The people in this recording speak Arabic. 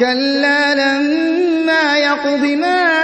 كلا لما يقض ما